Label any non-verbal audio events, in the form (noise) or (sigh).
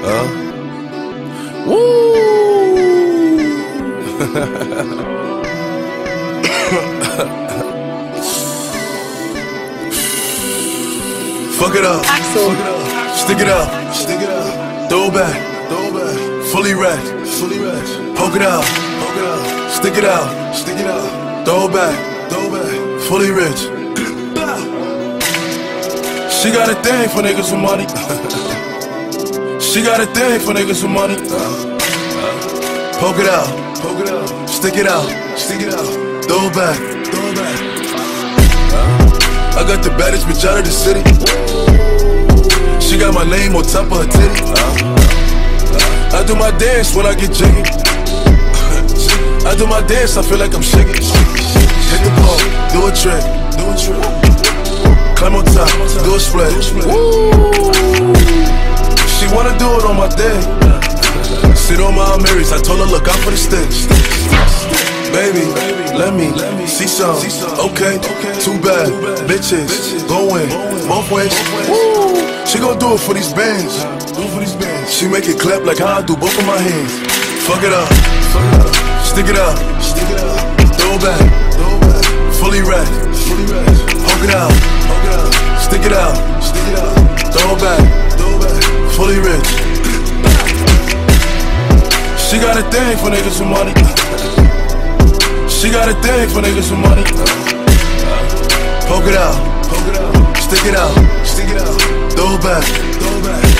Uh. Woo! (coughs) Fuck it up. Axel. Stick it up. Stick it up. Throw it back. Throw it back. Fully wrapped. Fully wrapped. Poke it out. Poke it out. Stick it out. Stick it out. Throw it back. Throw it back. Fully rich. (coughs) she got a thing for niggas with money. (laughs) she got a thing for niggas with money. Poke it out. Poke it out. Stick it out. Stick it out. Throw it back. Throw it back. I got the baddest bitch out of the city. She got my name on top of her titty. I do my dance when I get jiggy. I do my dance, I feel like I'm shaking. Hit the pole, do a trick, do a trick. Climb on top, do a split. Sit on my Marys, I told her look out for the sticks. Baby, let me see some. Okay, too bad. Bitches, going both ways. Woo. She gon' do it for these bands. She make it clap like how I do both of my hands. Fuck it up, stick it up, throw it back, fully wrapped, poke it out, stick it out, throw it back, fully rich. She got a thing for niggas with money. She got a thing for niggas with money. Poke it out, stick it out, throw it back,